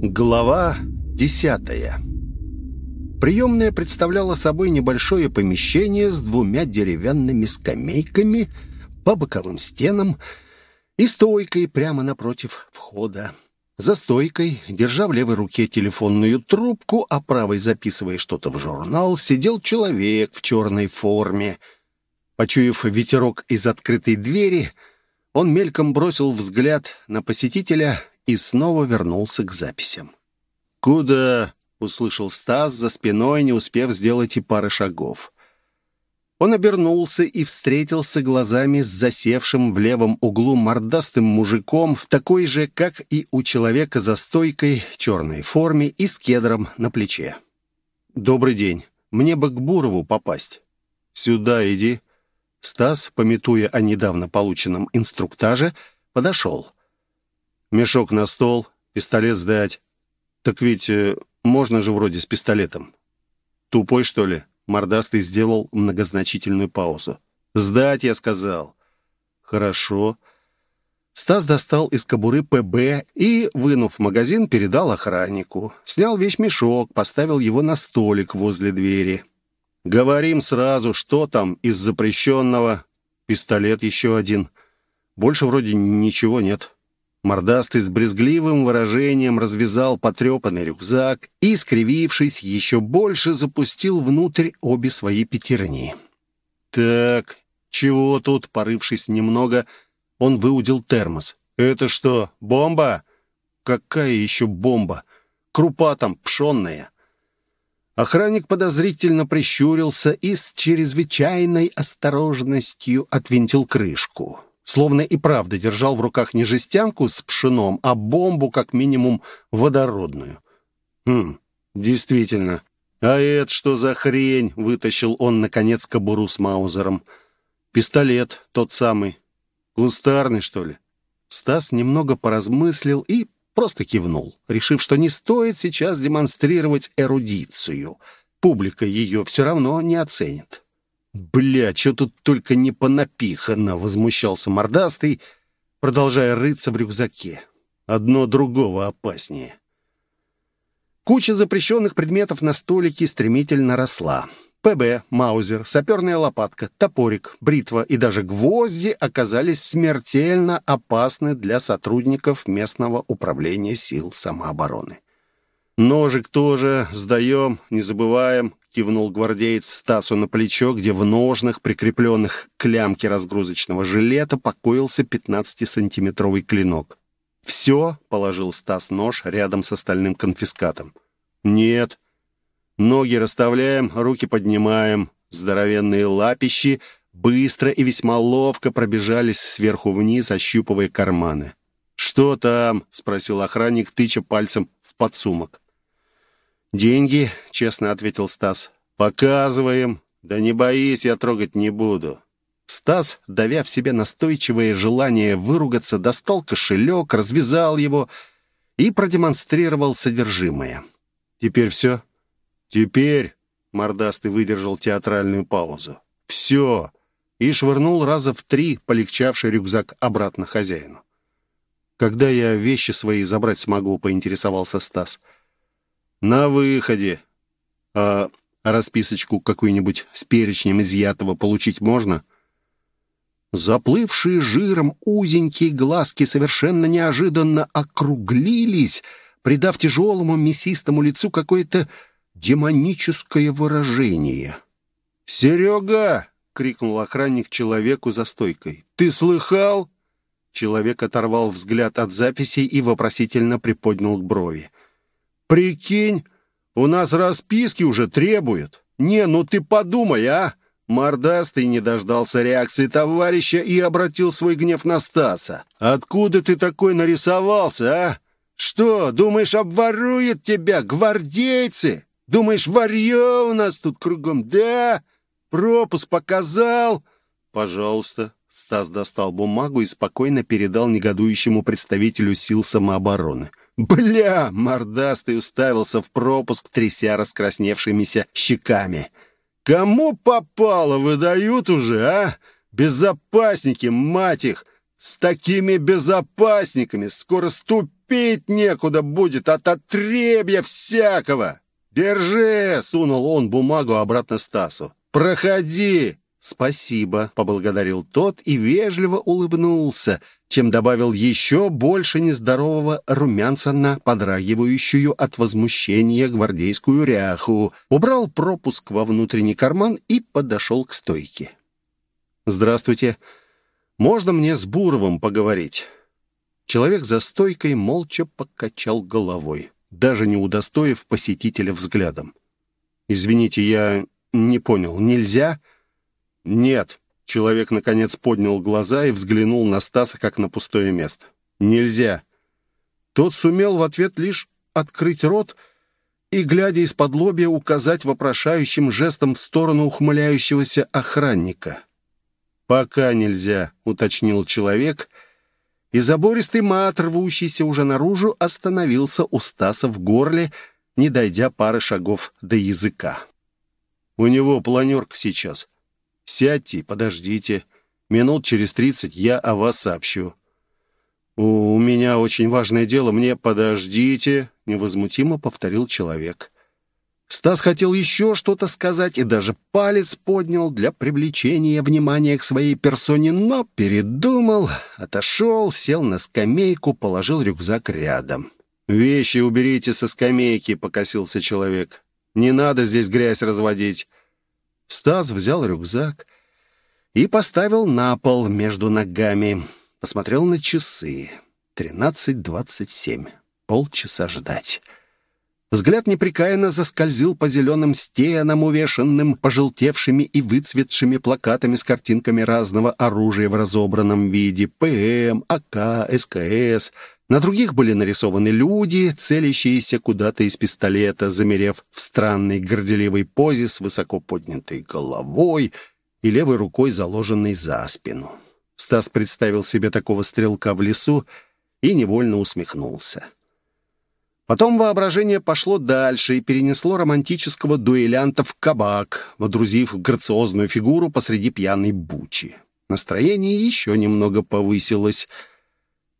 Глава десятая. Приемная представляла собой небольшое помещение с двумя деревянными скамейками по боковым стенам и стойкой прямо напротив входа. За стойкой, держа в левой руке телефонную трубку, а правой записывая что-то в журнал, сидел человек в черной форме. Почуяв ветерок из открытой двери, он мельком бросил взгляд на посетителя и снова вернулся к записям. «Куда?» — услышал Стас за спиной, не успев сделать и пары шагов. Он обернулся и встретился глазами с засевшим в левом углу мордастым мужиком в такой же, как и у человека за стойкой, черной форме и с кедром на плече. «Добрый день. Мне бы к Бурову попасть». «Сюда иди». Стас, пометуя о недавно полученном инструктаже, подошел. Мешок на стол, пистолет сдать. Так ведь э, можно же вроде с пистолетом. Тупой, что ли? Мордастый сделал многозначительную паузу. «Сдать, я сказал». «Хорошо». Стас достал из кобуры ПБ и, вынув магазин, передал охраннику. Снял вещмешок, поставил его на столик возле двери. «Говорим сразу, что там из запрещенного?» «Пистолет еще один. Больше вроде ничего нет». Мордастый с брезгливым выражением развязал потрепанный рюкзак и, скривившись, еще больше запустил внутрь обе свои пятерни. «Так, чего тут?» Порывшись немного, он выудил термос. «Это что, бомба?» «Какая еще бомба? Крупа там пшенная». Охранник подозрительно прищурился и с чрезвычайной осторожностью отвинтил крышку словно и правда держал в руках не жестянку с пшеном, а бомбу, как минимум, водородную. «Хм, действительно. А это что за хрень?» — вытащил он, наконец, кобуру с маузером. «Пистолет тот самый. Кустарный, что ли?» Стас немного поразмыслил и просто кивнул, решив, что не стоит сейчас демонстрировать эрудицию. Публика ее все равно не оценит. «Бля, что тут только не понапихано!» — возмущался мордастый, продолжая рыться в рюкзаке. «Одно другого опаснее». Куча запрещенных предметов на столике стремительно росла. ПБ, маузер, саперная лопатка, топорик, бритва и даже гвозди оказались смертельно опасны для сотрудников местного управления сил самообороны. Ножик тоже сдаем, не забываем кивнул гвардеец Стасу на плечо, где в ножнах, прикрепленных к лямке разгрузочного жилета, покоился 15-сантиметровый клинок. «Все?» — положил Стас нож рядом с остальным конфискатом. «Нет. Ноги расставляем, руки поднимаем. Здоровенные лапищи быстро и весьма ловко пробежались сверху вниз, ощупывая карманы. «Что там?» — спросил охранник, тыча пальцем в подсумок. «Деньги», — честно ответил Стас. «Показываем». «Да не боись, я трогать не буду». Стас, давя в себе настойчивое желание выругаться, достал кошелек, развязал его и продемонстрировал содержимое. «Теперь все?» «Теперь», — мордастый выдержал театральную паузу. «Все!» и швырнул раза в три полегчавший рюкзак обратно хозяину. «Когда я вещи свои забрать смогу?» — поинтересовался Стас. «Стас». «На выходе. А расписочку какую-нибудь с перечнем изъятого получить можно?» Заплывшие жиром узенькие глазки совершенно неожиданно округлились, придав тяжелому мясистому лицу какое-то демоническое выражение. «Серега!» — крикнул охранник человеку за стойкой. «Ты слыхал?» Человек оторвал взгляд от записей и вопросительно приподнял брови. «Прикинь, у нас расписки уже требуют. Не, ну ты подумай, а!» Мордастый не дождался реакции товарища и обратил свой гнев на Стаса. «Откуда ты такой нарисовался, а? Что, думаешь, обворуют тебя гвардейцы? Думаешь, варье у нас тут кругом, да? Пропуск показал?» «Пожалуйста». Стас достал бумагу и спокойно передал негодующему представителю сил самообороны. «Бля!» — мордастый уставился в пропуск, тряся раскрасневшимися щеками. «Кому попало, выдают уже, а? Безопасники, мать их! С такими безопасниками скоро ступеньки Пить некуда будет от отребья всякого. Держи!» — сунул он бумагу обратно Стасу. «Проходи!» «Спасибо», — поблагодарил тот и вежливо улыбнулся, чем добавил еще больше нездорового румянца на подрагивающую от возмущения гвардейскую ряху, убрал пропуск во внутренний карман и подошел к стойке. «Здравствуйте. Можно мне с Буровым поговорить?» Человек за стойкой молча покачал головой, даже не удостоив посетителя взглядом. «Извините, я не понял. Нельзя?» «Нет». Человек, наконец, поднял глаза и взглянул на Стаса, как на пустое место. «Нельзя». Тот сумел в ответ лишь открыть рот и, глядя из-под лобья, указать вопрошающим жестом в сторону ухмыляющегося охранника. «Пока нельзя», — уточнил человек, и забористый мат, рвущийся уже наружу, остановился у Стаса в горле, не дойдя пары шагов до языка. «У него планерка сейчас. Сядьте, подождите. Минут через тридцать я о вас сообщу». «У меня очень важное дело, мне подождите», — невозмутимо повторил человек. Стас хотел еще что-то сказать и даже палец поднял для привлечения внимания к своей персоне, но передумал, отошел, сел на скамейку, положил рюкзак рядом. «Вещи уберите со скамейки», — покосился человек. «Не надо здесь грязь разводить». Стас взял рюкзак и поставил на пол между ногами. Посмотрел на часы. Тринадцать двадцать семь. Полчаса ждать. Взгляд непрекаянно заскользил по зеленым стенам, увешанным пожелтевшими и выцветшими плакатами с картинками разного оружия в разобранном виде. ПМ, АК, СКС. На других были нарисованы люди, целящиеся куда-то из пистолета, замерев в странной горделивой позе с высоко поднятой головой и левой рукой, заложенной за спину. Стас представил себе такого стрелка в лесу и невольно усмехнулся. Потом воображение пошло дальше и перенесло романтического дуэлянта в кабак, водрузив грациозную фигуру посреди пьяной бучи. Настроение еще немного повысилось.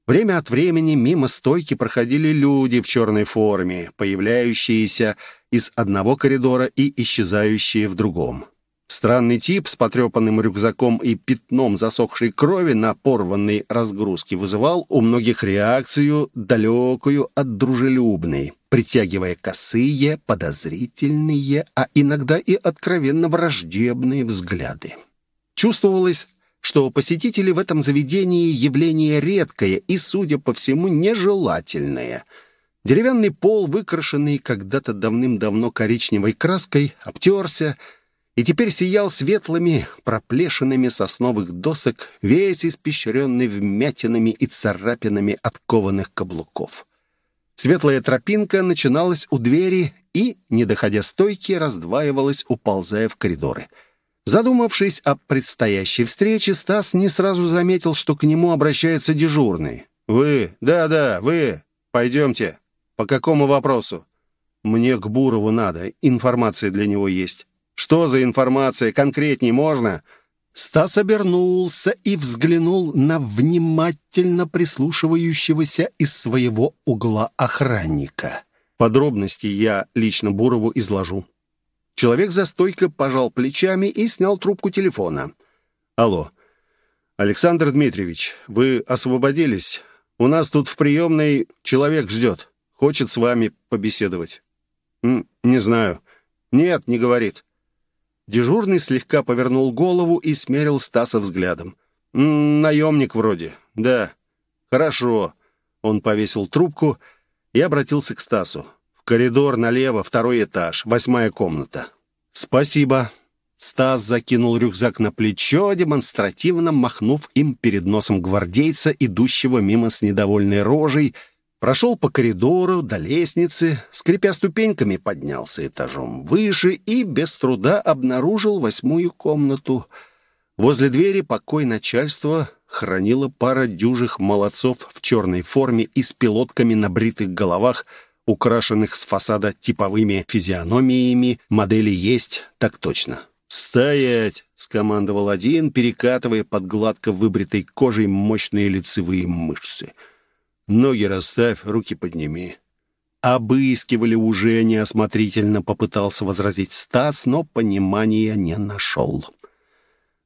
Время от времени мимо стойки проходили люди в черной форме, появляющиеся из одного коридора и исчезающие в другом. Странный тип с потрепанным рюкзаком и пятном засохшей крови на порванной разгрузке вызывал у многих реакцию, далекую от дружелюбной, притягивая косые, подозрительные, а иногда и откровенно враждебные взгляды. Чувствовалось, что посетители в этом заведении явление редкое и, судя по всему, нежелательное. Деревянный пол, выкрашенный когда-то давным-давно коричневой краской, обтерся, и теперь сиял светлыми проплешинами сосновых досок, весь испещренный вмятинами и царапинами от кованых каблуков. Светлая тропинка начиналась у двери и, не доходя стойки, раздваивалась, уползая в коридоры. Задумавшись о предстоящей встрече, Стас не сразу заметил, что к нему обращается дежурный. «Вы, да-да, вы, пойдемте. По какому вопросу?» «Мне к Бурову надо, информация для него есть». Что за информация? Конкретней можно?» Стас обернулся и взглянул на внимательно прислушивающегося из своего угла охранника. Подробности я лично Бурову изложу. Человек за стойкой пожал плечами и снял трубку телефона. «Алло. Александр Дмитриевич, вы освободились? У нас тут в приемной человек ждет. Хочет с вами побеседовать». «Не знаю». «Нет, не говорит». Дежурный слегка повернул голову и смерил Стаса взглядом. «Наемник вроде. Да. Хорошо». Он повесил трубку и обратился к Стасу. «В коридор налево, второй этаж, восьмая комната». «Спасибо». Стас закинул рюкзак на плечо, демонстративно махнув им перед носом гвардейца, идущего мимо с недовольной рожей, Прошел по коридору до лестницы, скрипя ступеньками, поднялся этажом выше и без труда обнаружил восьмую комнату. Возле двери покой начальства хранила пара дюжих молодцов в черной форме и с пилотками на бритых головах, украшенных с фасада типовыми физиономиями. Модели есть, так точно. «Стоять!» — скомандовал один, перекатывая под гладко выбритой кожей мощные лицевые мышцы — Ноги расставь, руки подними. Обыскивали уже неосмотрительно, попытался возразить Стас, но понимания не нашел.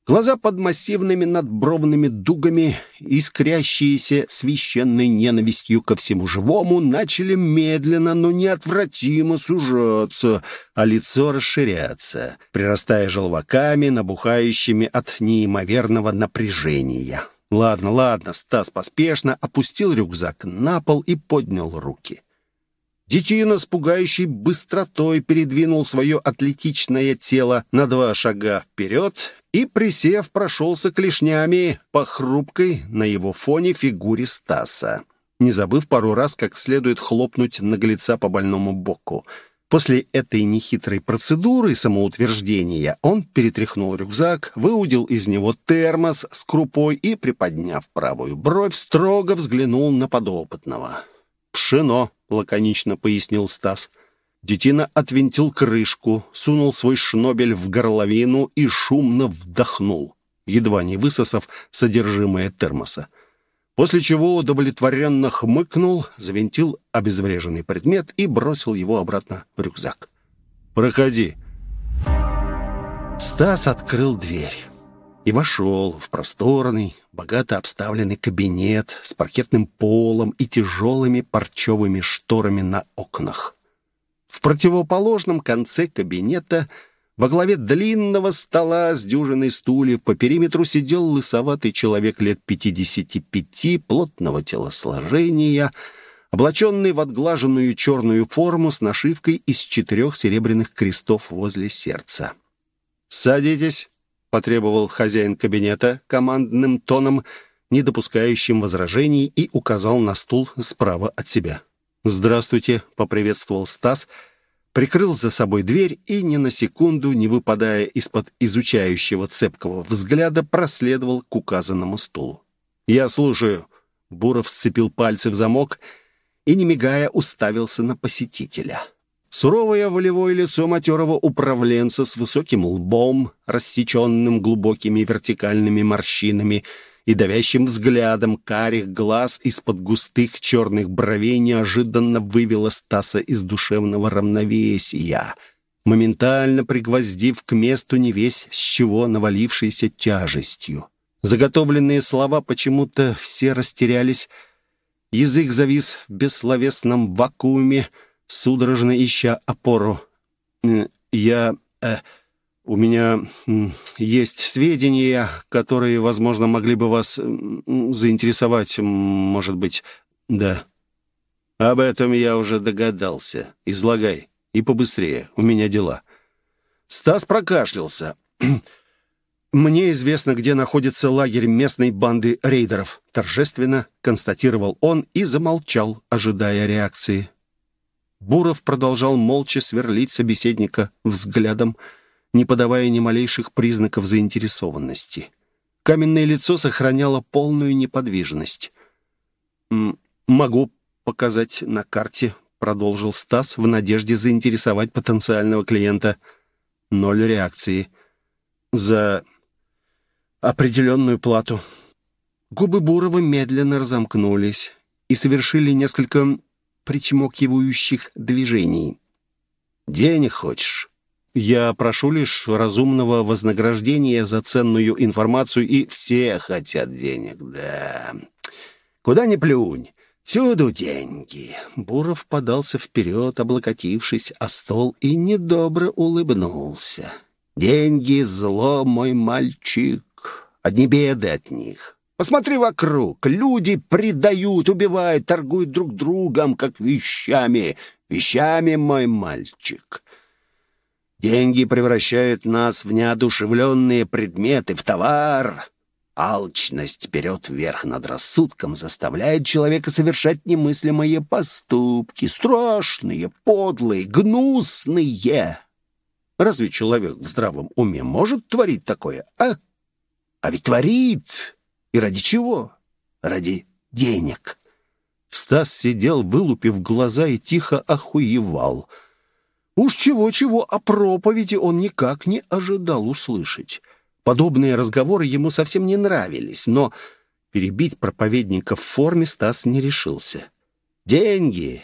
Глаза под массивными надбровными дугами, искрящиеся священной ненавистью ко всему живому, начали медленно, но неотвратимо сужаться, а лицо расширяться, прирастая желваками, набухающими от неимоверного напряжения. Ладно, ладно, Стас поспешно опустил рюкзак на пол и поднял руки. Детина с пугающей быстротой передвинул свое атлетичное тело на два шага вперед и, присев, прошелся клешнями по хрупкой на его фоне фигуре Стаса, не забыв пару раз как следует хлопнуть наглеца по больному боку. После этой нехитрой процедуры самоутверждения он перетряхнул рюкзак, выудил из него термос с крупой и, приподняв правую бровь, строго взглянул на подопытного. «Пшено», — лаконично пояснил Стас. Детина отвинтил крышку, сунул свой шнобель в горловину и шумно вдохнул, едва не высосав содержимое термоса. После чего удовлетворенно хмыкнул, завинтил обезвреженный предмет и бросил его обратно в рюкзак. «Проходи». Стас открыл дверь и вошел в просторный, богато обставленный кабинет с паркетным полом и тяжелыми парчевыми шторами на окнах. В противоположном конце кабинета во главе длинного стола с дюжиной стульев по периметру сидел лысоватый человек лет 55, плотного телосложения, облаченный в отглаженную черную форму с нашивкой из четырех серебряных крестов возле сердца. «Садитесь», — потребовал хозяин кабинета командным тоном, не допускающим возражений, и указал на стул справа от себя. «Здравствуйте», — поприветствовал Стас, прикрыл за собой дверь и, ни на секунду, не выпадая из-под изучающего цепкого взгляда, проследовал к указанному стулу. «Я слушаю». Буров сцепил пальцы в замок и, не мигая, уставился на посетителя. Суровое волевое лицо матерого управленца с высоким лбом, рассеченным глубокими вертикальными морщинами — и давящим взглядом карих глаз из-под густых черных бровей неожиданно вывела Стаса из душевного равновесия, моментально пригвоздив к месту не весь с чего навалившейся тяжестью. Заготовленные слова почему-то все растерялись, язык завис в бессловесном вакууме, судорожно ища опору. «Э, «Я... Э, у меня есть сведения, которые, возможно, могли бы вас заинтересовать, может быть, да. Об этом я уже догадался. Излагай. И побыстрее. У меня дела. Стас прокашлялся. «Мне известно, где находится лагерь местной банды рейдеров», торжественно констатировал он и замолчал, ожидая реакции. Буров продолжал молча сверлить собеседника взглядом, не подавая ни малейших признаков заинтересованности. Каменное лицо сохраняло полную неподвижность. «Могу показать на карте», — продолжил Стас в надежде заинтересовать потенциального клиента. Ноль реакции. «За определенную плату». Губы Бурова медленно разомкнулись и совершили несколько причмокивающих движений. «Денег хочешь?» Я прошу лишь разумного вознаграждения за ценную информацию, и все хотят денег, да. Куда ни плюнь, всюду деньги». Буров подался вперед, облокотившись о стол, и недобро улыбнулся. «Деньги — зло, мой мальчик, одни беды от них». Посмотри вокруг. Люди предают, убивают, торгуют друг другом, как вещами. Вещами, мой мальчик. Деньги превращают нас в неодушевленные предметы, в товар. Алчность берет верх над рассудком, заставляет человека совершать немыслимые поступки, страшные, подлые, гнусные. Разве человек в здравом уме может творить такое, а? А ведь творит. И ради чего? Ради денег. Стас сидел, вылупив глаза, и тихо охуевал — Уж чего-чего, а проповеди он никак не ожидал услышать. Подобные разговоры ему совсем не нравились, но Перебить проповедника в форме Стас не решился. «Деньги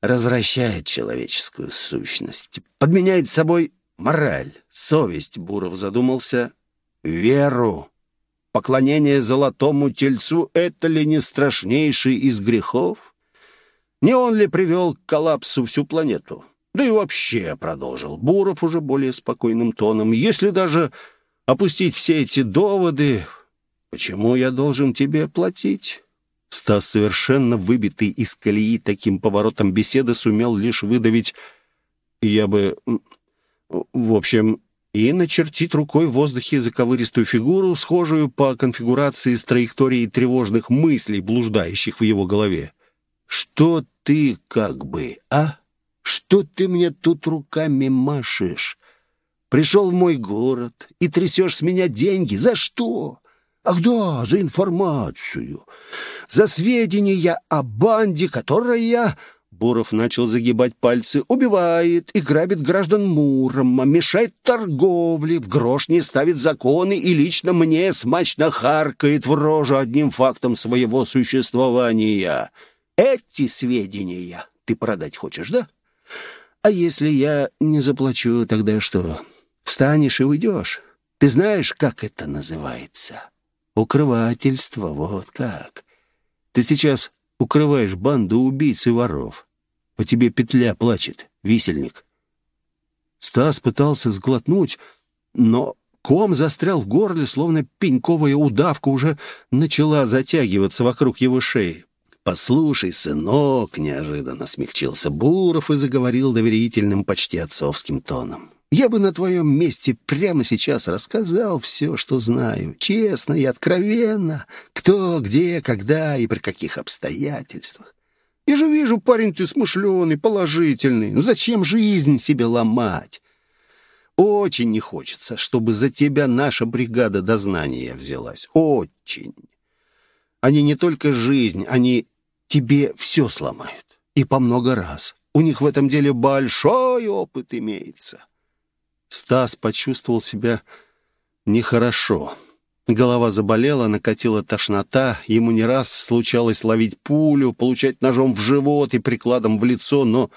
развращают человеческую сущность, подменяет собой мораль, совесть», — Буров задумался, «веру». Поклонение золотому тельцу — это ли не страшнейший из грехов? Не он ли привел к коллапсу всю планету? Да и вообще, — продолжил Буров уже более спокойным тоном, — если даже опустить все эти доводы, почему я должен тебе платить? Стас, совершенно выбитый из колеи таким поворотом беседы, сумел лишь выдавить «я бы...» В общем, и начертить рукой в воздухе заковыристую фигуру, схожую по конфигурации с траекторией тревожных мыслей, блуждающих в его голове. «Что ты как бы, а? Что ты мне тут руками машешь? Пришел в мой город и трясешь с меня деньги. За что?» «Ах да, за информацию, за сведения о банде, которая Буров начал загибать пальцы. «Убивает и грабит граждан Мурома, мешает торговле, в грош не ставит законы и лично мне смачно харкает в рожу одним фактом своего существования. Эти сведения ты продать хочешь, да? А если я не заплачу, тогда что? Встанешь и уйдешь. Ты знаешь, как это называется? Укрывательство, вот как. Ты сейчас укрываешь банду убийц и воров. По тебе петля плачет, висельник». Стас пытался сглотнуть, но ком застрял в горле, словно пеньковая удавка уже начала затягиваться вокруг его шеи. «Послушай, сынок», — неожиданно смягчился Буров и заговорил доверительным, почти отцовским тоном. «Я бы на твоем месте прямо сейчас рассказал все, что знаю, честно и откровенно, кто, где, когда и при каких обстоятельствах. Я же вижу, парень ты смышленый, положительный. Ну зачем жизнь себе ломать? Очень не хочется, чтобы за тебя наша бригада дознания взялась. Очень. Они не только жизнь, они тебе все сломают. И по много раз. У них в этом деле большой опыт имеется. Стас почувствовал себя нехорошо. Голова заболела, накатила тошнота. Ему не раз случалось ловить пулю, получать ножом в живот и прикладом в лицо, но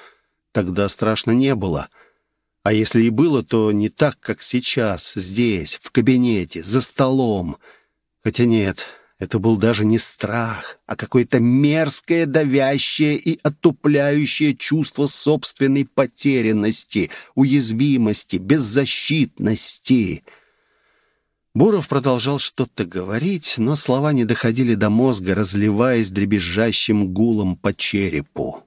тогда страшно не было. А если и было, то не так, как сейчас, здесь, в кабинете, за столом. Хотя нет, это был даже не страх, а какое-то мерзкое, давящее и отупляющее чувство собственной потерянности, уязвимости, беззащитности — Буров продолжал что-то говорить, но слова не доходили до мозга, разливаясь дребезжащим гулом по черепу.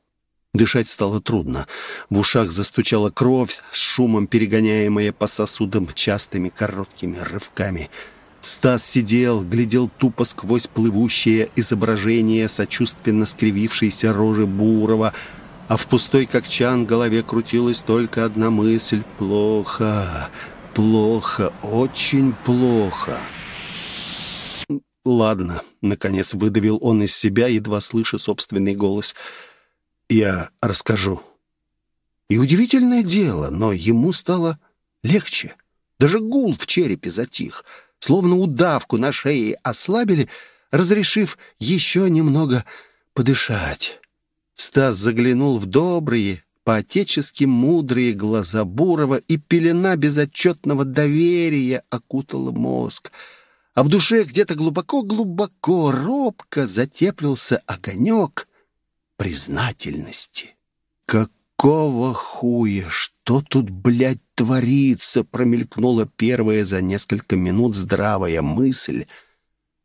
Дышать стало трудно. В ушах застучала кровь, с шумом перегоняемая по сосудам частыми короткими рывками. Стас сидел, глядел тупо сквозь плывущее изображение сочувственно скривившейся рожи Бурова, а в пустой как чан голове крутилась только одна мысль — «Плохо, Плохо, очень плохо. Ладно, наконец выдавил он из себя, едва слыша собственный голос. Я расскажу. И удивительное дело, но ему стало легче. Даже гул в черепе затих, словно удавку на шее ослабили, разрешив еще немного подышать. Стас заглянул в добрые, по-отечески мудрые глаза Бурова, и пелена безотчетного доверия окутала мозг. А в душе где-то глубоко-глубоко, робко затеплился огонек признательности. «Какого хуя? Что тут, блядь, творится?» промелькнула первая за несколько минут здравая мысль,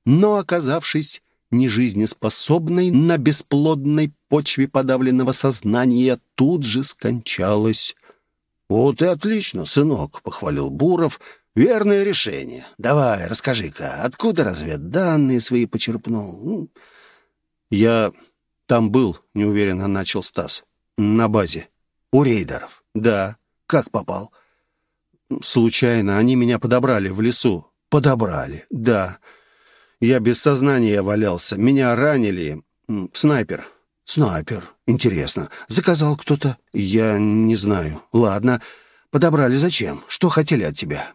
но, оказавшись нежизнеспособной на бесплодной почве подавленного сознания, тут же скончалась. «Вот и отлично, сынок», — похвалил Буров. «Верное решение. Давай, расскажи-ка, откуда разведданные свои почерпнул?» «Я там был», — неуверенно начал Стас. «На базе». «У рейдеров?» «Да». «Как попал?» «Случайно. Они меня подобрали в лесу». «Подобрали?» «Да». Я без сознания валялся. Меня ранили. Снайпер. Снайпер. Интересно. Заказал кто-то? Я не знаю. Ладно. Подобрали зачем? Что хотели от тебя?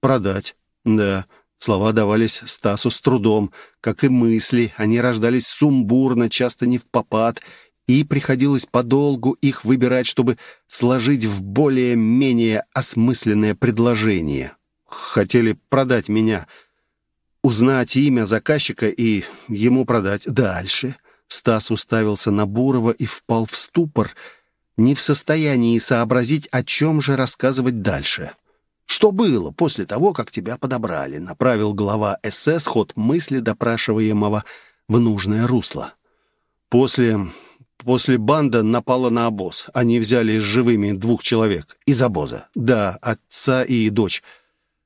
Продать. Да. Слова давались Стасу с трудом, как и мысли. Они рождались сумбурно, часто не в попад, и приходилось подолгу их выбирать, чтобы сложить в более-менее осмысленное предложение. Хотели продать меня, узнать имя заказчика и ему продать. Дальше Стас уставился на Бурова и впал в ступор, не в состоянии сообразить, о чем же рассказывать дальше. «Что было после того, как тебя подобрали?» — направил глава СС ход мысли допрашиваемого в нужное русло. «После После банда напала на обоз. Они взяли живыми двух человек. Из обоза. Да, отца и дочь.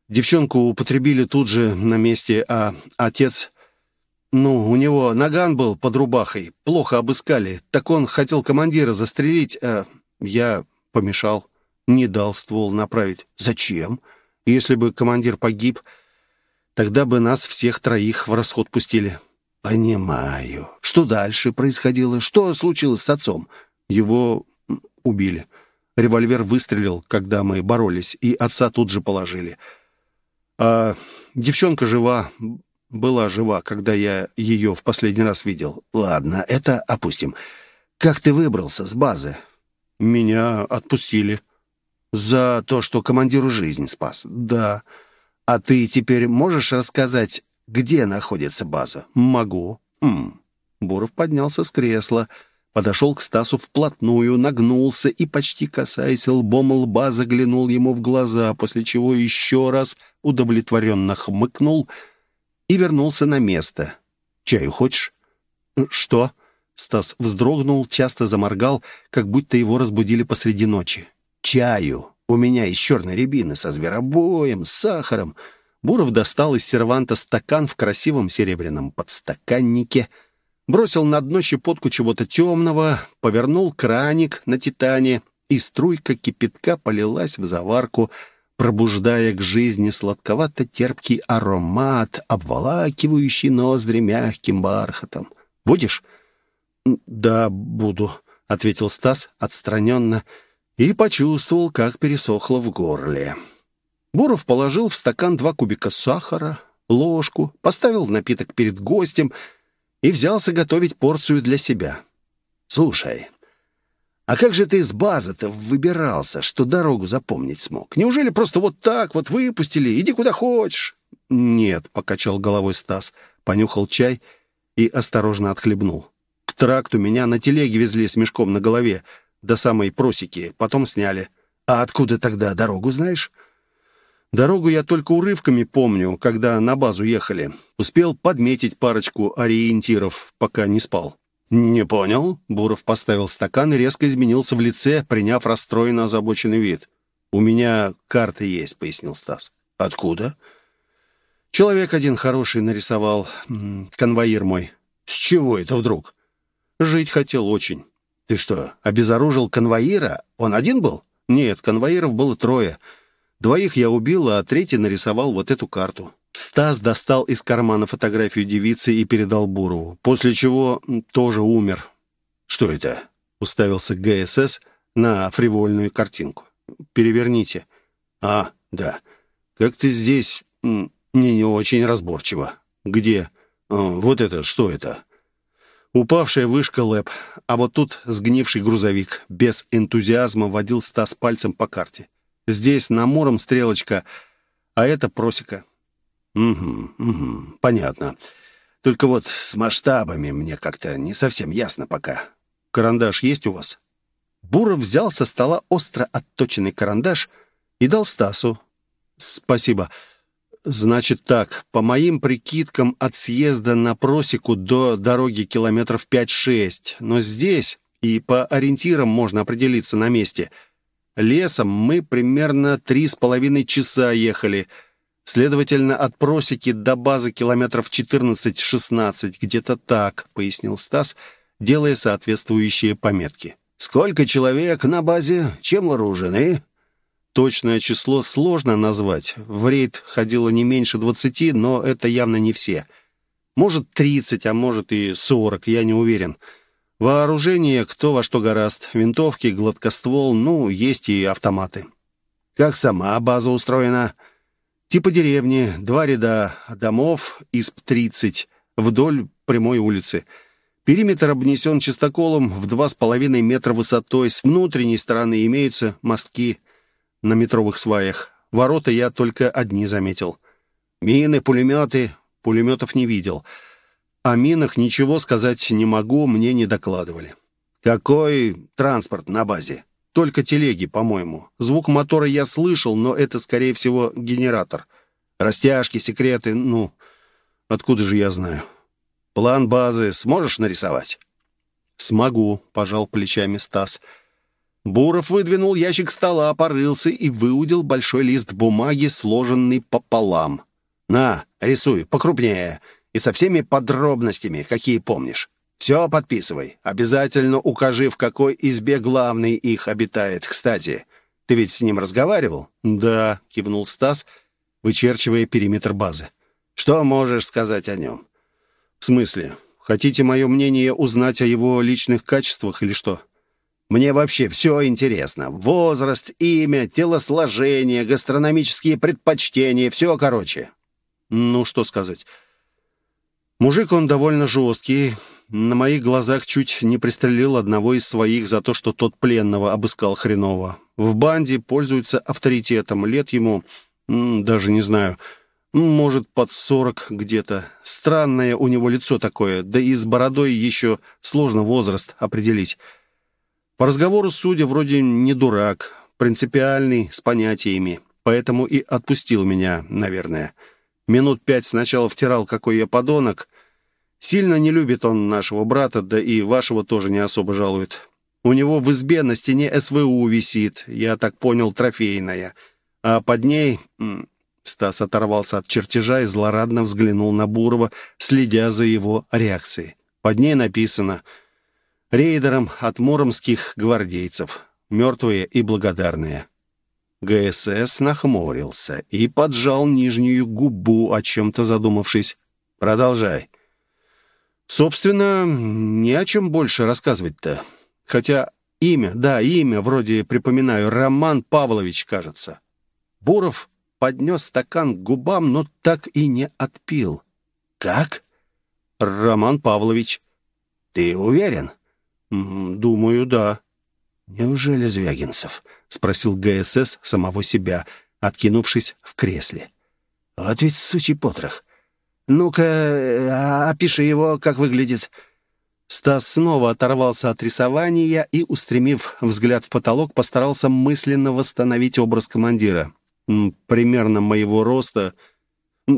Девчонку употребили тут же на месте, а отец... Ну, у него наган был под рубахой. Плохо обыскали. Так он хотел командира застрелить, а я помешал. Не дал ствол направить. Зачем? Если бы командир погиб, тогда бы нас всех троих в расход пустили. «Понимаю. Что дальше происходило? Что случилось с отцом?» «Его убили. Револьвер выстрелил, когда мы боролись, и отца тут же положили. А девчонка жива, была жива, когда я ее в последний раз видел. Ладно, это опустим. Как ты выбрался с базы?» «Меня отпустили. За то, что командиру жизнь спас. Да. А ты теперь можешь рассказать где находится база? Могу. Хм. Буров поднялся с кресла, подошел к Стасу вплотную, нагнулся и, почти касаясь лбом лба, заглянул ему в глаза, после чего еще раз удовлетворенно хмыкнул и вернулся на место. «Чаю хочешь?» «Что?» Стас вздрогнул, часто заморгал, как будто его разбудили посреди ночи. «Чаю. У меня из черной рябины со зверобоем, с сахаром. Буров достал из серванта стакан в красивом серебряном подстаканнике, бросил на дно щепотку чего-то темного, повернул краник на титане, и струйка кипятка полилась в заварку, пробуждая к жизни сладковато-терпкий аромат, обволакивающий ноздри мягким бархатом. «Будешь?» «Да, буду», — ответил Стас отстраненно и почувствовал, как пересохло в горле. Буров положил в стакан два кубика сахара, ложку, поставил напиток перед гостем и взялся готовить порцию для себя. «Слушай, а как же ты с базы-то выбирался, что дорогу запомнить смог? Неужели просто вот так вот выпустили? Иди куда хочешь?» «Нет», — покачал головой Стас, понюхал чай и осторожно отхлебнул. «К тракту меня на телеге везли с мешком на голове до самой просеки, потом сняли. А откуда тогда дорогу знаешь?» Дорогу я только урывками помню, когда на базу ехали. Успел подметить парочку ориентиров, пока не спал. «Не понял?» Буров поставил стакан и резко изменился в лице, приняв расстроенно озабоченный вид. «У меня карты есть», — пояснил Стас. «Откуда?» «Человек один хороший нарисовал. Конвоир мой». «С чего это вдруг?» «Жить хотел очень». «Ты что, обезоружил конвоира? Он один был?» «Нет, конвоиров было трое». Двоих я убил, а третий нарисовал вот эту карту. Стас достал из кармана фотографию девицы и передал Бурову, после чего тоже умер. «Что это?» — уставился ГСС на фривольную картинку. «Переверните». «А, да. Как-то здесь не, не очень разборчиво. Где? А, вот это, что это?» Упавшая вышка ЛЭП, а вот тут сгнивший грузовик. Без энтузиазма водил Стас пальцем по карте. Здесь на Муром стрелочка, а это просека. Угу, угу, понятно. Только вот с масштабами мне как-то не совсем ясно пока. Карандаш есть у вас? Буров взял со стола остро отточенный карандаш и дал Стасу. Спасибо. Значит так, по моим прикидкам, от съезда на просеку до дороги километров 5-6. Но здесь и по ориентирам можно определиться на месте — Лесом мы примерно три с половиной часа ехали. Следовательно, от просеки до базы километров 14-16, где-то так, пояснил Стас, делая соответствующие пометки. Сколько человек на базе? Чем вооружены? Точное число сложно назвать. В рейд ходило не меньше двадцати, но это явно не все. Может, тридцать, а может и сорок, я не уверен. Вооружение кто во что гораст. Винтовки, гладкоствол, ну, есть и автоматы. Как сама база устроена? Типа деревни, два ряда домов из 30 вдоль прямой улицы. Периметр обнесен чистоколом в два с половиной метра высотой. С внутренней стороны имеются мостки на метровых сваях. Ворота я только одни заметил. Мины, пулеметы. Пулеметов не видел. О минах ничего сказать не могу, мне не докладывали. Какой транспорт на базе? Только телеги, по-моему. Звук мотора я слышал, но это, скорее всего, генератор. Растяжки, секреты, ну, откуда же я знаю? План базы сможешь нарисовать?» «Смогу», — пожал плечами Стас. Буров выдвинул ящик стола, порылся и выудил большой лист бумаги, сложенный пополам. «На, рисуй, покрупнее, и со всеми подробностями, какие помнишь. Все подписывай. Обязательно укажи, в какой избе главный их обитает. Кстати, ты ведь с ним разговаривал?» «Да», — кивнул Стас, вычерчивая периметр базы. «Что можешь сказать о нем?» «В смысле? Хотите мое мнение узнать о его личных качествах или что?» «Мне вообще все интересно. Возраст, имя, телосложение, гастрономические предпочтения, все короче». «Ну, что сказать?» Мужик он довольно жесткий. На моих глазах чуть не пристрелил одного из своих за то, что тот пленного обыскал хреново. В банде пользуется авторитетом. Лет ему, даже не знаю, может, под сорок где-то. Странное у него лицо такое, да и с бородой еще сложно возраст определить. По разговору судя вроде не дурак, принципиальный, с понятиями, поэтому и отпустил меня, наверное. Минут пять сначала втирал, какой я подонок. Сильно не любит он нашего брата, да и вашего тоже не особо жалует. У него в избе на стене СВУ висит, я так понял, трофейная. А под ней Стас оторвался от чертежа и злорадно взглянул на Бурова, следя за его реакцией. Под ней написано «Рейдерам от муромских гвардейцев. Мертвые и благодарные». ГСС нахмурился и поджал нижнюю губу, о чем-то задумавшись. «Продолжай». «Собственно, не о чем больше рассказывать-то. Хотя имя, да, имя, вроде, припоминаю, Роман Павлович, кажется». Буров поднес стакан к губам, но так и не отпил. «Как?» «Роман Павлович». «Ты уверен?» «Думаю, да». «Неужели Звягинцев?» — спросил ГСС самого себя, откинувшись в кресле. «Вот ведь сучий потрох. Ну-ка, а, опиши его, как выглядит». Стас снова оторвался от рисования и, устремив взгляд в потолок, постарался мысленно восстановить образ командира примерно моего роста,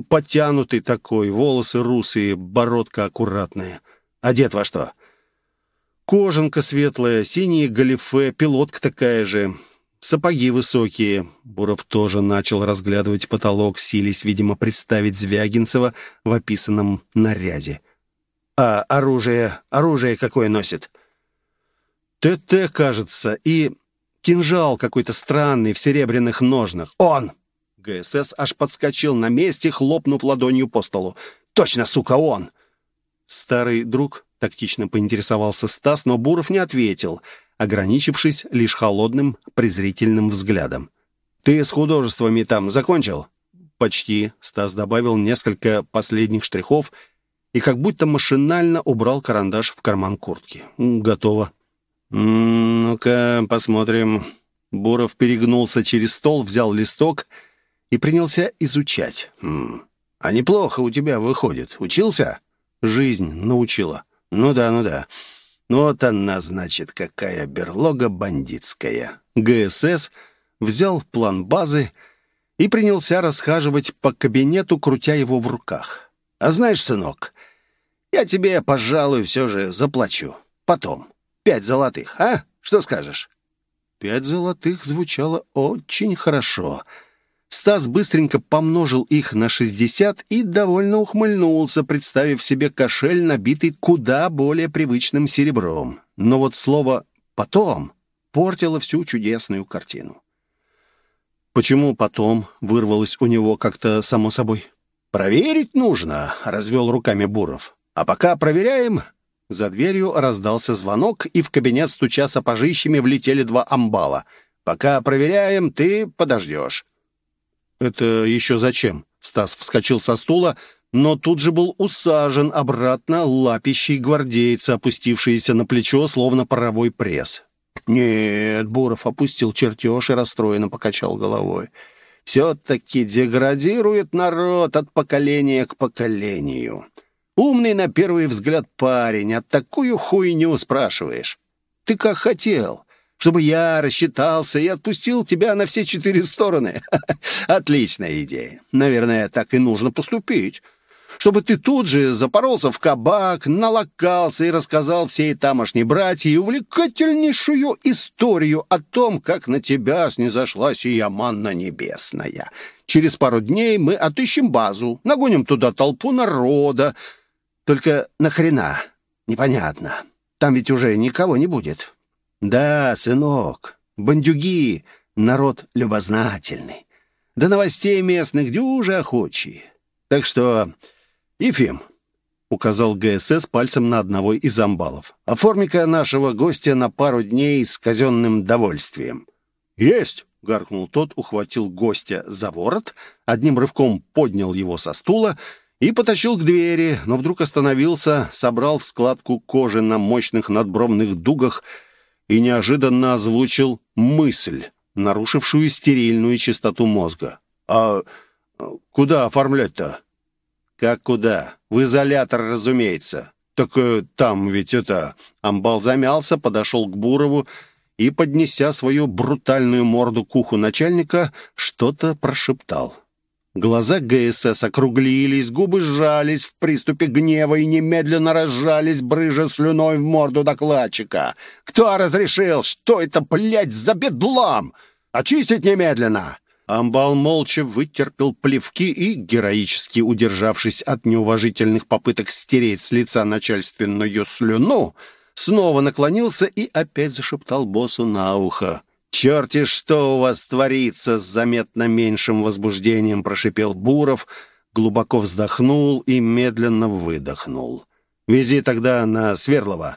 подтянутый такой, волосы русые, бородка аккуратная. Одет во что? Кожанка светлая, синие галифе, пилотка такая же, сапоги высокие. Буров тоже начал разглядывать потолок, сились, видимо, представить Звягинцева в описанном наряде. «А оружие? Оружие какое носит?» «ТТ, кажется, и Кинжал какой-то странный в серебряных ножнах. Он!» ГСС аж подскочил на месте, хлопнув ладонью по столу. «Точно, сука, он!» Старый друг тактично поинтересовался Стас, но Буров не ответил, ограничившись лишь холодным, презрительным взглядом. «Ты с художествами там закончил?» «Почти», — Стас добавил несколько последних штрихов и как будто машинально убрал карандаш в карман куртки. «Готово». «Ну-ка, посмотрим». Буров перегнулся через стол, взял листок и принялся изучать. «Хм, «А неплохо у тебя выходит. Учился?» «Жизнь научила». «Ну да, ну да. Ну вот она, значит, какая берлога бандитская». ГСС взял план базы и принялся расхаживать по кабинету, крутя его в руках. «А знаешь, сынок, я тебе, пожалуй, все же заплачу. Потом». Пять золотых, а? Что скажешь?» Пять золотых звучало очень хорошо. Стас быстренько помножил их на шестьдесят и довольно ухмыльнулся, представив себе кошель, набитый куда более привычным серебром. Но вот слово «потом» портило всю чудесную картину. «Почему потом?» — вырвалось у него как-то само собой. «Проверить нужно», — развел руками Буров. «А пока проверяем, за дверью раздался звонок, и в кабинет, стуча сапожищами, влетели два амбала. «Пока проверяем, ты подождешь». Это еще зачем?» Стас вскочил со стула, но тут же был усажен обратно лапищей гвардейца, опустившийся на плечо, словно паровой пресс. «Нет», — Буров опустил чертеж и расстроенно покачал головой. «Все-таки деградирует народ от поколения к поколению. Умный на первый взгляд парень, а такую хуйню спрашиваешь. Ты как хотел, чтобы я рассчитался и отпустил тебя на все четыре стороны. Отличная идея. Наверное, так и нужно поступить. Чтобы ты тут же запоролся в кабак, налокался и рассказал всей тамошней братье увлекательнейшую историю о том, как на тебя снизошла сия манна небесная. Через пару дней мы отыщем базу, нагоним туда толпу народа. Только нахрена? Непонятно. Там ведь уже никого не будет. Да, сынок, бандюги — народ любознательный. До новостей местных дюжи охочие. Так что, Ефим, — указал ГСС пальцем на одного из амбалов, — оформи-ка нашего гостя на пару дней с казенным довольствием. Есть! — гаркнул тот, ухватил гостя за ворот, одним рывком поднял его со стула и потащил к двери, но вдруг остановился, собрал в складку кожи на мощных надбромных дугах — и неожиданно озвучил мысль, нарушившую стерильную чистоту мозга. «А куда оформлять-то?» «Как куда? В изолятор, разумеется». «Так э, там ведь это...» Амбал замялся, подошел к Бурову и, поднеся свою брутальную морду к уху начальника, что-то прошептал. Глаза ГСС округлились, губы сжались в приступе гнева и немедленно разжались, брыжа слюной в морду докладчика. «Кто разрешил? Что это, блядь, за бедлам? Очистить немедленно!» Амбал молча вытерпел плевки и, героически удержавшись от неуважительных попыток стереть с лица начальственную слюну, снова наклонился и опять зашептал боссу на ухо. «Черти, что у вас творится!» С заметно меньшим возбуждением прошипел Буров, глубоко вздохнул и медленно выдохнул. «Вези тогда на Сверлова.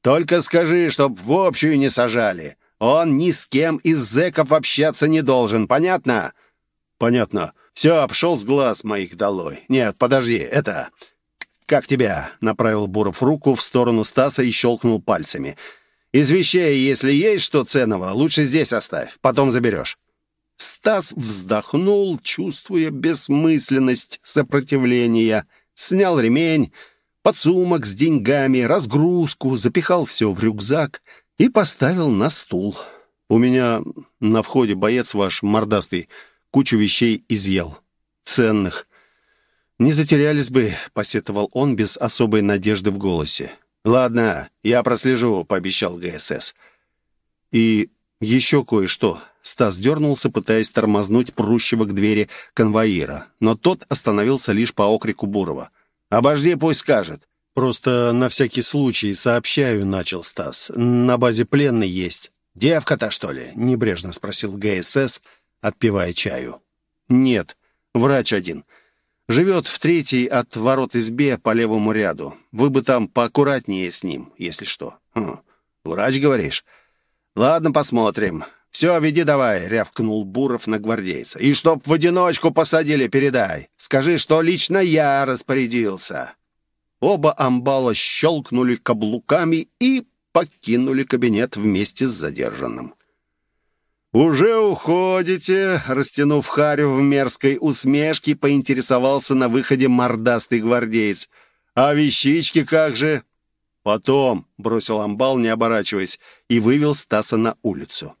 Только скажи, чтоб в общую не сажали. Он ни с кем из зэков общаться не должен, понятно?» «Понятно. Все, обшел с глаз моих долой. Нет, подожди, это...» «Как тебя?» — направил Буров руку в сторону Стаса и щелкнул пальцами — из вещей, если есть что ценного, лучше здесь оставь, потом заберешь». Стас вздохнул, чувствуя бессмысленность сопротивления, снял ремень, подсумок с деньгами, разгрузку, запихал все в рюкзак и поставил на стул. «У меня на входе боец ваш мордастый кучу вещей изъял. Ценных. Не затерялись бы», — посетовал он без особой надежды в голосе. «Ладно, я прослежу», — пообещал ГСС. «И еще кое-что». Стас дернулся, пытаясь тормознуть прущего к двери конвоира, но тот остановился лишь по окрику Бурова. «Обожди, пусть скажет». «Просто на всякий случай сообщаю», — начал Стас. «На базе пленный есть». «Девка-то, что ли?» — небрежно спросил ГСС, отпивая чаю. «Нет, врач один. Живет в третьей от ворот избе по левому ряду. Вы бы там поаккуратнее с ним, если что. Хм. Врач, говоришь? Ладно, посмотрим. Все, веди давай, рявкнул Буров на гвардейца. И чтоб в одиночку посадили, передай. Скажи, что лично я распорядился. Оба амбала щелкнули каблуками и покинули кабинет вместе с задержанным. «Уже уходите?» — растянув Харю в мерзкой усмешке, поинтересовался на выходе мордастый гвардеец. «А вещички как же?» «Потом», — бросил амбал, не оборачиваясь, и вывел Стаса на улицу.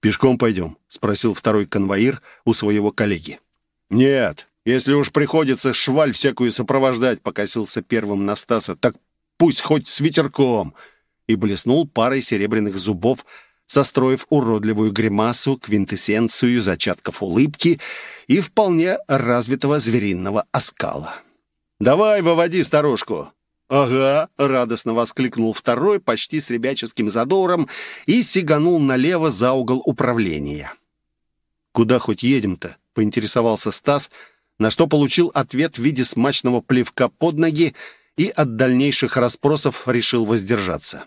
«Пешком пойдем?» — спросил второй конвоир у своего коллеги. «Нет, если уж приходится шваль всякую сопровождать», — покосился первым на Стаса, «так пусть хоть с ветерком!» и блеснул парой серебряных зубов, состроив уродливую гримасу, квинтэссенцию зачатков улыбки и вполне развитого звериного оскала. «Давай, выводи старушку!» «Ага!» — радостно воскликнул второй, почти с ребяческим задором, и сиганул налево за угол управления. «Куда хоть едем-то?» — поинтересовался Стас, на что получил ответ в виде смачного плевка под ноги и от дальнейших расспросов решил воздержаться.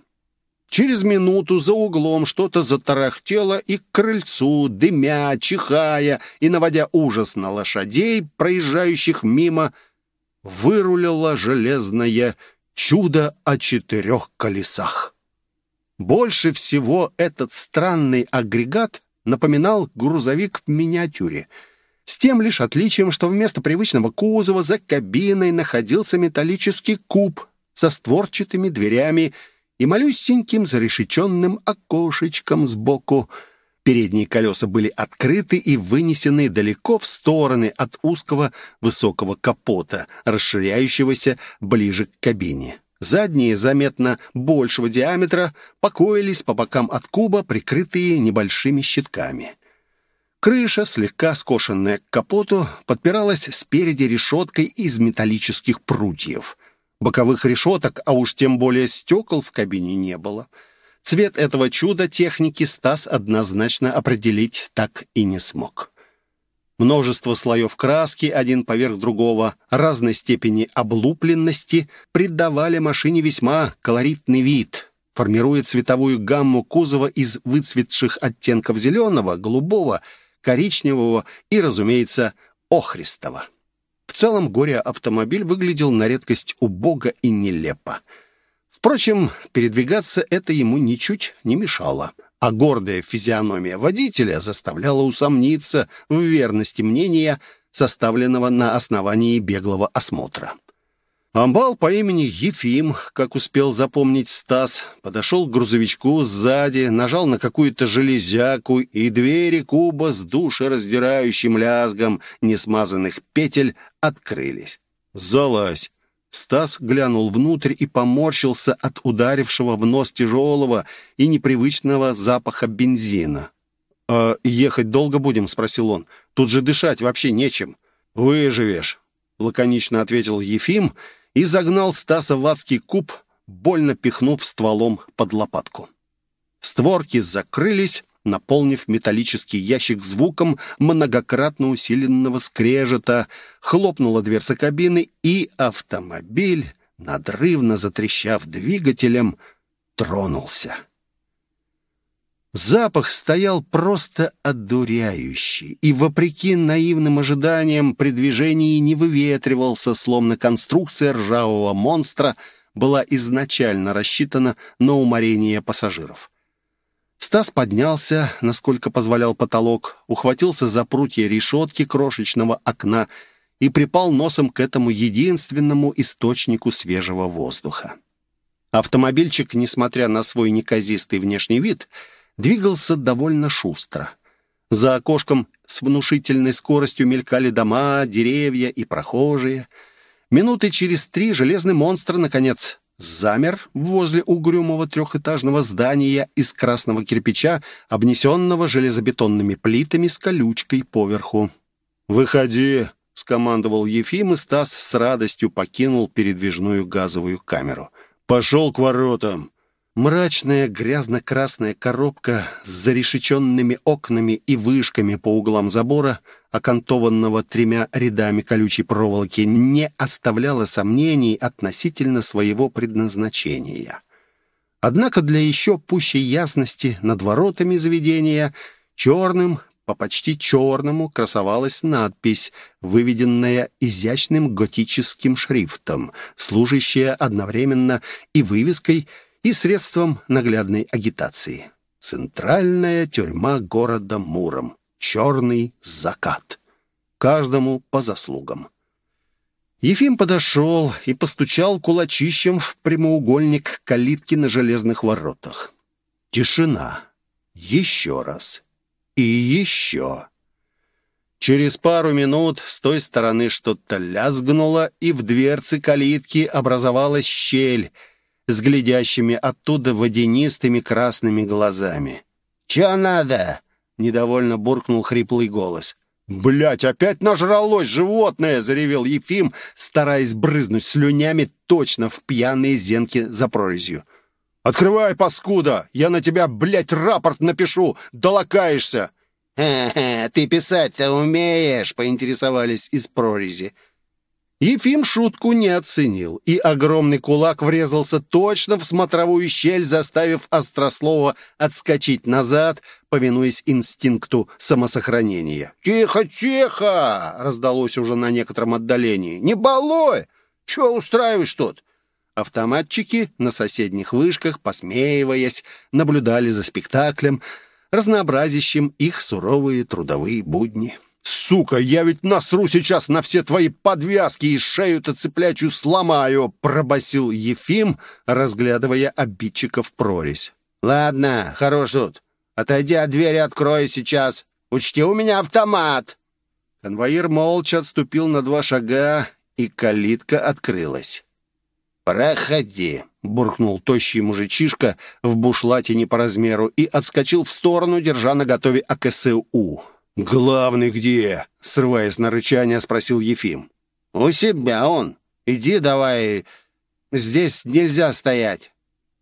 Через минуту за углом что-то затарахтело, и к крыльцу, дымя, чихая и наводя ужас на лошадей, проезжающих мимо, вырулило железное чудо о четырех колесах. Больше всего этот странный агрегат напоминал грузовик в миниатюре, с тем лишь отличием, что вместо привычного кузова за кабиной находился металлический куб со створчатыми дверями и малюсеньким зарешеченным окошечком сбоку. Передние колеса были открыты и вынесены далеко в стороны от узкого высокого капота, расширяющегося ближе к кабине. Задние, заметно большего диаметра, покоились по бокам от куба, прикрытые небольшими щитками. Крыша, слегка скошенная к капоту, подпиралась спереди решеткой из металлических прутьев. Боковых решеток, а уж тем более стекол в кабине не было. Цвет этого чуда техники Стас однозначно определить так и не смог. Множество слоев краски, один поверх другого, разной степени облупленности, придавали машине весьма колоритный вид, формируя цветовую гамму кузова из выцветших оттенков зеленого, голубого, коричневого и, разумеется, охристого. В целом горе-автомобиль выглядел на редкость убого и нелепо. Впрочем, передвигаться это ему ничуть не мешало, а гордая физиономия водителя заставляла усомниться в верности мнения, составленного на основании беглого осмотра. Амбал по имени Ефим, как успел запомнить Стас, подошел к грузовичку сзади, нажал на какую-то железяку, и двери куба с душераздирающим лязгом несмазанных петель открылись. «Залазь!» Стас глянул внутрь и поморщился от ударившего в нос тяжелого и непривычного запаха бензина. «А ехать долго будем?» — спросил он. «Тут же дышать вообще нечем». «Выживешь», — лаконично ответил Ефим — и загнал Стаса в адский куб, больно пихнув стволом под лопатку. Створки закрылись, наполнив металлический ящик звуком многократно усиленного скрежета, хлопнула дверца кабины, и автомобиль, надрывно затрещав двигателем, тронулся. Запах стоял просто одуряющий, и, вопреки наивным ожиданиям, при движении не выветривался, словно конструкция ржавого монстра была изначально рассчитана на уморение пассажиров. Стас поднялся, насколько позволял потолок, ухватился за прутья решетки крошечного окна и припал носом к этому единственному источнику свежего воздуха. Автомобильчик, несмотря на свой неказистый внешний вид, — двигался довольно шустро. За окошком с внушительной скоростью мелькали дома, деревья и прохожие. Минуты через три железный монстр, наконец, замер возле угрюмого трехэтажного здания из красного кирпича, обнесенного железобетонными плитами с колючкой поверху. «Выходи!» — скомандовал Ефим, и Стас с радостью покинул передвижную газовую камеру. «Пошел к воротам!» Мрачная грязно-красная коробка с зарешеченными окнами и вышками по углам забора, окантованного тремя рядами колючей проволоки, не оставляла сомнений относительно своего предназначения. Однако для еще пущей ясности над воротами заведения черным по почти черному красовалась надпись, выведенная изящным готическим шрифтом, служащая одновременно и вывеской, и средством наглядной агитации. Центральная тюрьма города Муром. Черный закат. Каждому по заслугам. Ефим подошел и постучал кулачищем в прямоугольник калитки на железных воротах. Тишина. Еще раз. И еще. Через пару минут с той стороны что-то лязгнуло, и в дверце калитки образовалась щель — с глядящими оттуда водянистыми красными глазами. «Чё надо?» — недовольно буркнул хриплый голос. «Блядь, опять нажралось животное!» — заревел Ефим, стараясь брызнуть слюнями точно в пьяные зенки за прорезью. «Открывай, паскуда! Я на тебя, блядь, рапорт напишу! Долокаешься!» «Ха-ха, ты писать-то умеешь?» — поинтересовались из прорези. Ефим шутку не оценил, и огромный кулак врезался точно в смотровую щель, заставив Острослова отскочить назад, повинуясь инстинкту самосохранения. «Тихо, тихо!» — раздалось уже на некотором отдалении. «Не балуй! Чего устраиваешь тут?» Автоматчики на соседних вышках, посмеиваясь, наблюдали за спектаклем, разнообразящим их суровые трудовые будни. «Сука, я ведь насру сейчас на все твои подвязки и шею-то цыплячью сломаю!» — пробасил Ефим, разглядывая обидчиков прорезь. «Ладно, хорош тут. Отойди от двери, открой сейчас. Учти, у меня автомат!» Конвоир молча отступил на два шага, и калитка открылась. «Проходи!» — буркнул тощий мужичишка в бушлате не по размеру и отскочил в сторону, держа на готове АКСУ. «Главный где?» — срываясь на рычание, спросил Ефим. «У себя он. Иди давай. Здесь нельзя стоять».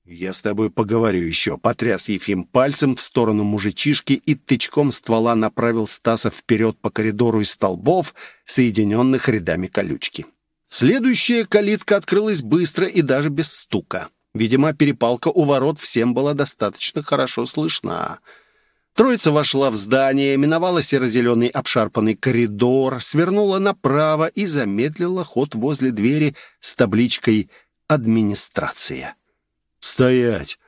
«Я с тобой поговорю еще», — потряс Ефим пальцем в сторону мужичишки и тычком ствола направил Стаса вперед по коридору из столбов, соединенных рядами колючки. Следующая калитка открылась быстро и даже без стука. Видимо, перепалка у ворот всем была достаточно хорошо слышна. Троица вошла в здание, миновала серо-зеленый обшарпанный коридор, свернула направо и замедлила ход возле двери с табличкой «Администрация». «Стоять!»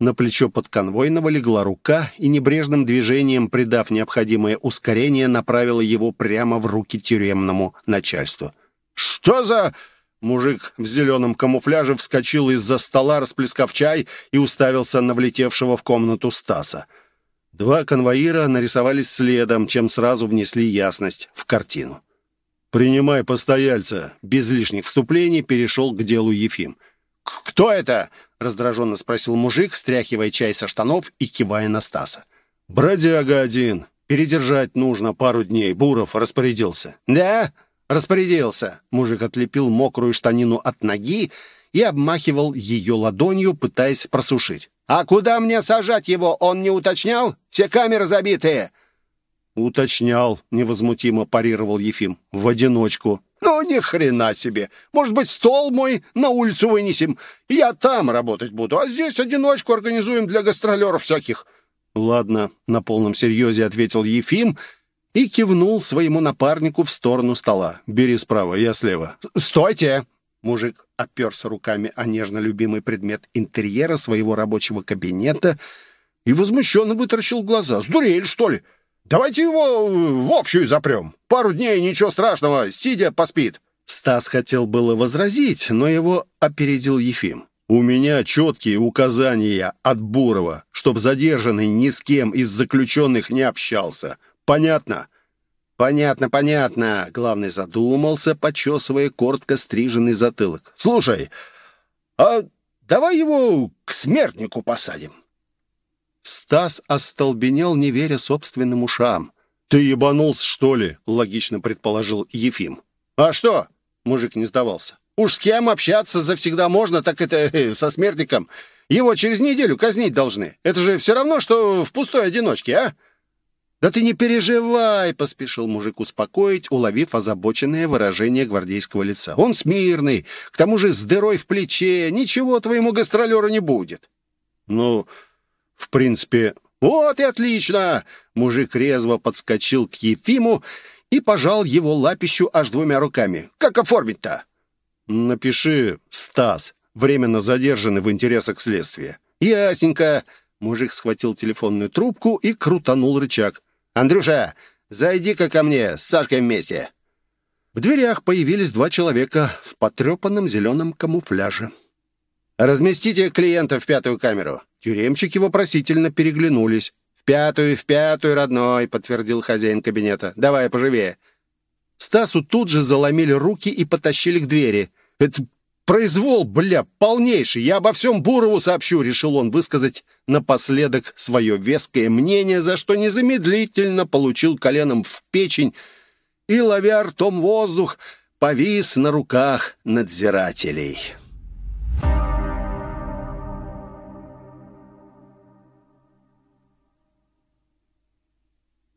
На плечо подконвойного легла рука и небрежным движением, придав необходимое ускорение, направила его прямо в руки тюремному начальству. «Что за...» Мужик в зеленом камуфляже вскочил из-за стола, расплескав чай, и уставился на влетевшего в комнату Стаса. Два конвоира нарисовались следом, чем сразу внесли ясность в картину. «Принимай постояльца!» Без лишних вступлений перешел к делу Ефим. «Кто это?» — раздраженно спросил мужик, стряхивая чай со штанов и кивая на Стаса. «Бродяга один. Передержать нужно пару дней. Буров распорядился». «Да?» «Распорядился». Мужик отлепил мокрую штанину от ноги и обмахивал ее ладонью, пытаясь просушить. «А куда мне сажать его, он не уточнял? Все камеры забитые!» «Уточнял», — невозмутимо парировал Ефим. «В одиночку». «Ну, ни хрена себе! Может быть, стол мой на улицу вынесем? Я там работать буду, а здесь одиночку организуем для гастролеров всяких». «Ладно», — на полном серьезе ответил Ефим и кивнул своему напарнику в сторону стола. «Бери справа, я слева». «Стойте!» Мужик оперся руками о нежно любимый предмет интерьера своего рабочего кабинета и возмущенно вытаращил глаза. «Сдурели, что ли? Давайте его в общую запрем. Пару дней, ничего страшного, сидя поспит». Стас хотел было возразить, но его опередил Ефим. «У меня четкие указания от Бурова, чтоб задержанный ни с кем из заключенных не общался. Понятно?» «Понятно, понятно», — главный задумался, почесывая коротко стриженный затылок. «Слушай, а давай его к смертнику посадим». Стас остолбенел, не веря собственным ушам. «Ты ебанулся, что ли?» — логично предположил Ефим. «А что?» — мужик не сдавался. «Уж с кем общаться завсегда можно, так это э, со смертником. Его через неделю казнить должны. Это же все равно, что в пустой одиночке, а?» «Да ты не переживай!» — поспешил мужик успокоить, уловив озабоченное выражение гвардейского лица. «Он смирный, к тому же с дырой в плече, ничего твоему гастролеру не будет». «Ну, в принципе...» «Вот и отлично!» Мужик резво подскочил к Ефиму и пожал его лапищу аж двумя руками. «Как оформить-то?» «Напиши «Стас», временно задержанный в интересах следствия». «Ясненько». Мужик схватил телефонную трубку и крутанул рычаг. «Андрюша, зайди-ка ко мне с Сашкой вместе». В дверях появились два человека в потрепанном зеленом камуфляже. «Разместите клиента в пятую камеру». Тюремщики вопросительно переглянулись. «В пятую, в пятую, родной», — подтвердил хозяин кабинета. «Давай поживее». Стасу тут же заломили руки и потащили к двери. «Это «Произвол, бля, полнейший! Я обо всем Бурову сообщу!» — решил он высказать напоследок свое веское мнение, за что незамедлительно получил коленом в печень и, ловя ртом воздух, повис на руках надзирателей.